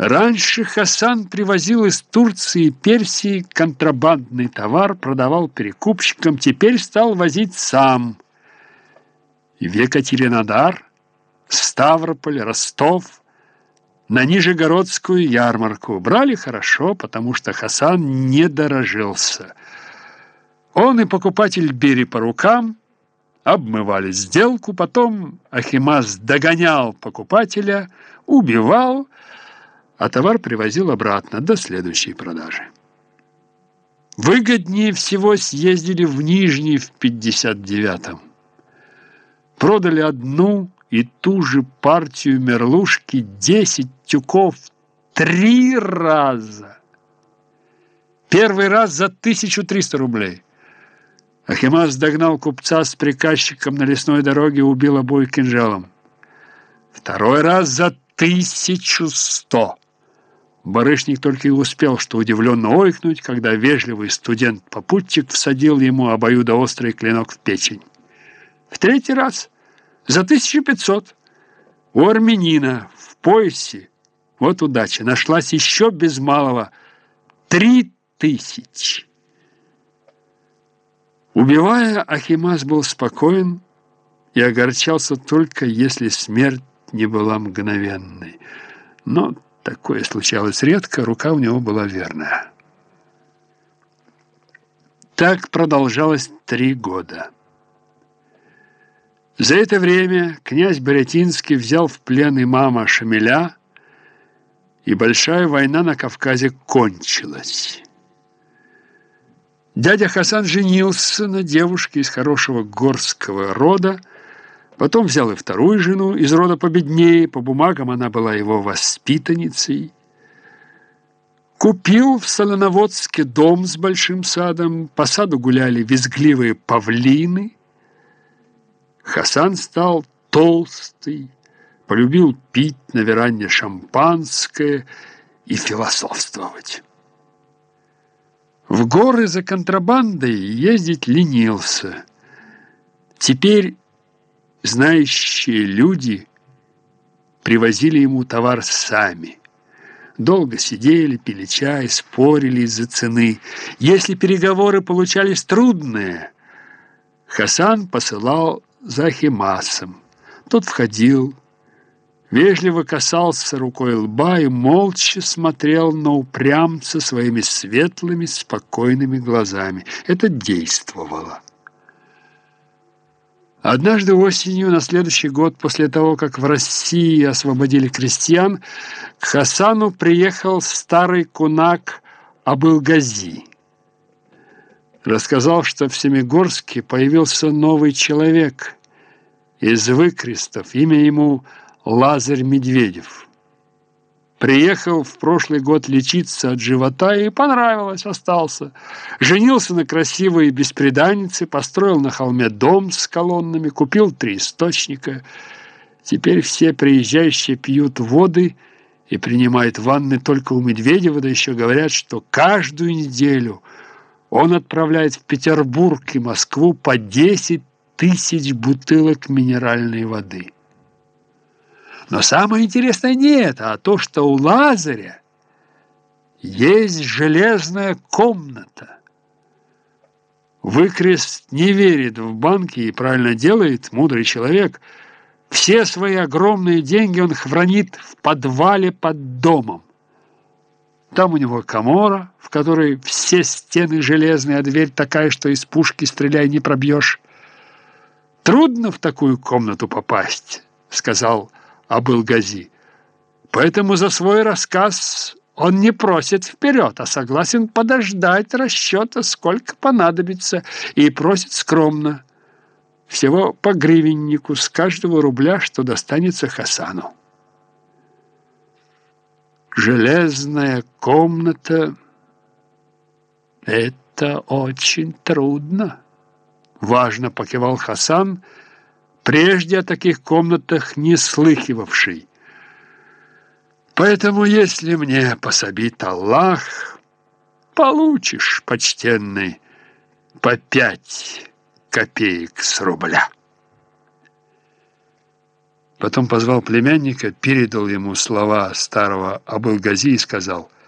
Раньше Хасан привозил из Турции и Персии контрабандный товар, продавал перекупщикам, теперь стал возить сам. В Екатеринодар, Ставрополь, Ростов, на Нижегородскую ярмарку. Брали хорошо, потому что Хасан не дорожился. Он и покупатель бери по рукам, обмывали сделку, потом Ахимас догонял покупателя, убивал, а товар привозил обратно до следующей продажи. Выгоднее всего съездили в Нижний в 59-м. Продали одну и ту же партию мерлушки 10 тюков три раза. Первый раз за 1300 рублей. Ахимас догнал купца с приказчиком на лесной дороге и убил обоих кинжалом. Второй раз за тысячу сто. Барышник только и успел, что удивленно ойкнуть, когда вежливый студент-попутчик всадил ему обоюдоострый клинок в печень. В третий раз за 1500 у армянина в поясе, вот удача, нашлась еще без малого три тысячи. Убивая, Ахимас был спокоен и огорчался только, если смерть не была мгновенной. Но Такое случалось редко, рука у него была верная. Так продолжалось три года. За это время князь Борятинский взял в плен имама Шамиля, и большая война на Кавказе кончилась. Дядя Хасан женился на девушке из хорошего горского рода, Потом взял и вторую жену из рода победнее, по бумагам она была его воспитанницей. Купил в Солоноводске дом с большим садом, по саду гуляли визгливые павлины. Хасан стал толстый, полюбил пить на веранде шампанское и философствовать. В горы за контрабандой ездить ленился. Теперь Знающие люди привозили ему товар сами. Долго сидели, пили чай, спорили из-за цены. Если переговоры получались трудные, Хасан посылал за Химасом. Тот входил, вежливо касался рукой лба и молча смотрел на упрямца своими светлыми, спокойными глазами. Это действовало. Однажды осенью, на следующий год, после того, как в России освободили крестьян, к Хасану приехал старый кунак Абылгази. Рассказал, что в Семигорске появился новый человек из выкрестов, имя ему Лазарь Медведев. Приехал в прошлый год лечиться от живота и понравилось, остался. Женился на красивой беспреданнице, построил на холме дом с колоннами, купил три источника. Теперь все приезжающие пьют воды и принимают ванны только у Медведева, да еще говорят, что каждую неделю он отправляет в Петербург и Москву по 10 тысяч бутылок минеральной воды. Но самое интересное не это, а то, что у Лазаря есть железная комната. Выкрест не верит в банки и правильно делает, мудрый человек. Все свои огромные деньги он хранит в подвале под домом. Там у него комора, в которой все стены железные, а дверь такая, что из пушки стреляй не пробьешь. Трудно в такую комнату попасть, сказал Абылгази. Поэтому за свой рассказ он не просит вперед, а согласен подождать расчета, сколько понадобится, и просит скромно. Всего по гривеннику с каждого рубля, что достанется Хасану. Железная комната — это очень трудно. Важно покивал Хасан — прежде о таких комнатах не слыхивавший. Поэтому, если мне пособит Аллах, получишь, почтенный, по пять копеек с рубля. Потом позвал племянника, передал ему слова старого Абылгази и сказал –